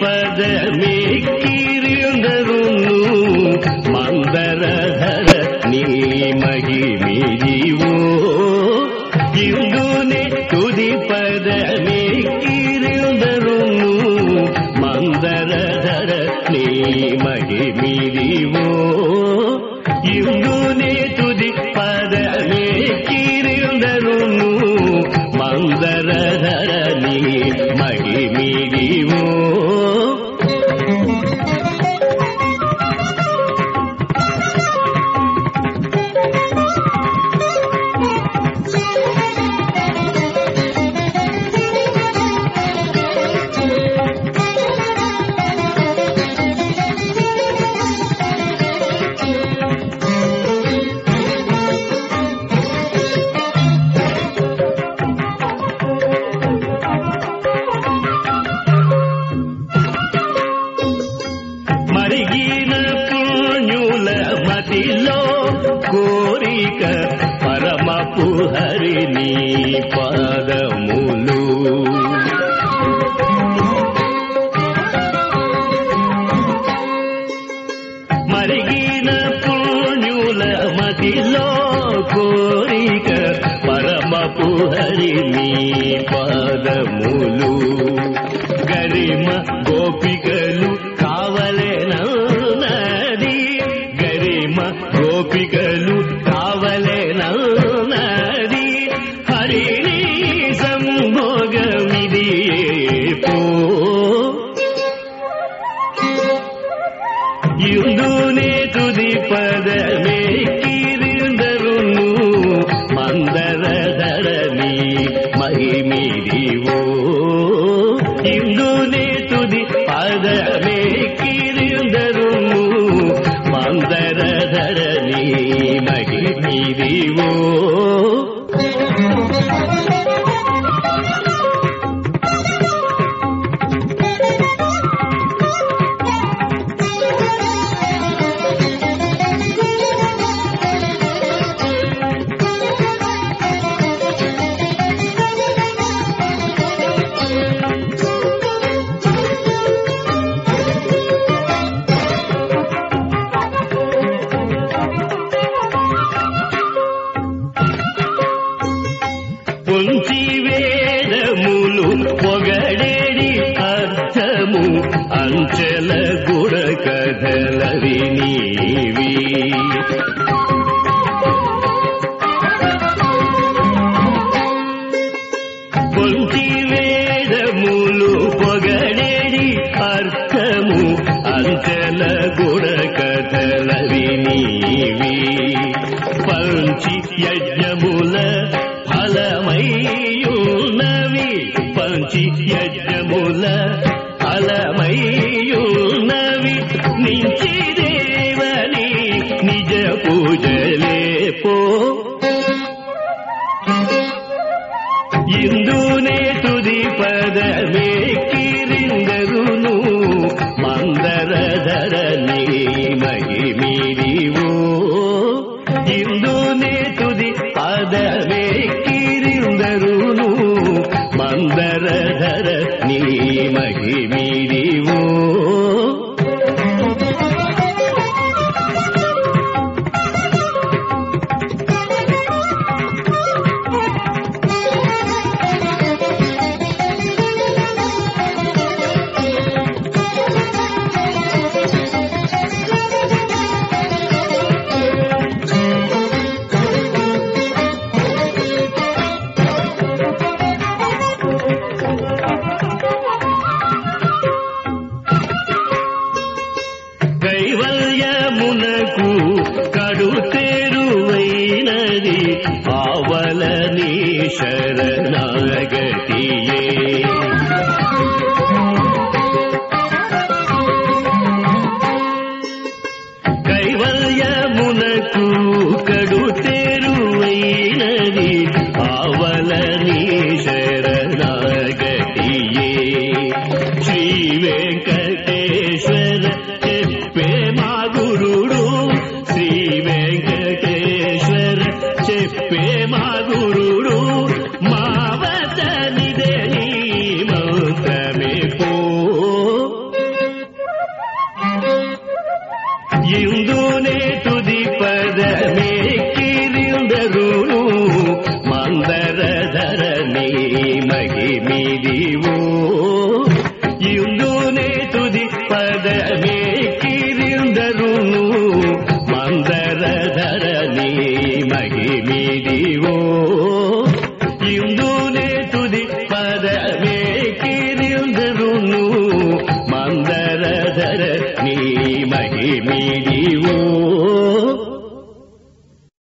பதமே கீரியுணருന്നു மந்தரதர நீமகி மீறிவோ இந்துனே துதிப்பதமே கீரியுணருന്നു மந்தரதர நீமகி மீறிவோ కోరిక పరమపు హరిని పాదములు. మరిగిన పుణ్యుల మతిలో కోరిక పరమపు హరిని పాదములు. గరిమ గోపి మందరధరణి మహిమిరివో పొంచి వేదములు పొగడేడి అర్థము అంచెల గుడ కథలవి నీవి. పొంచి వేదములు పొగడేడి అర్థము అంచెల గుడ కథలవి నీవి. పంచి యజ్ఞముల शरणागतिये। ಜಿಯುವುದು மீறி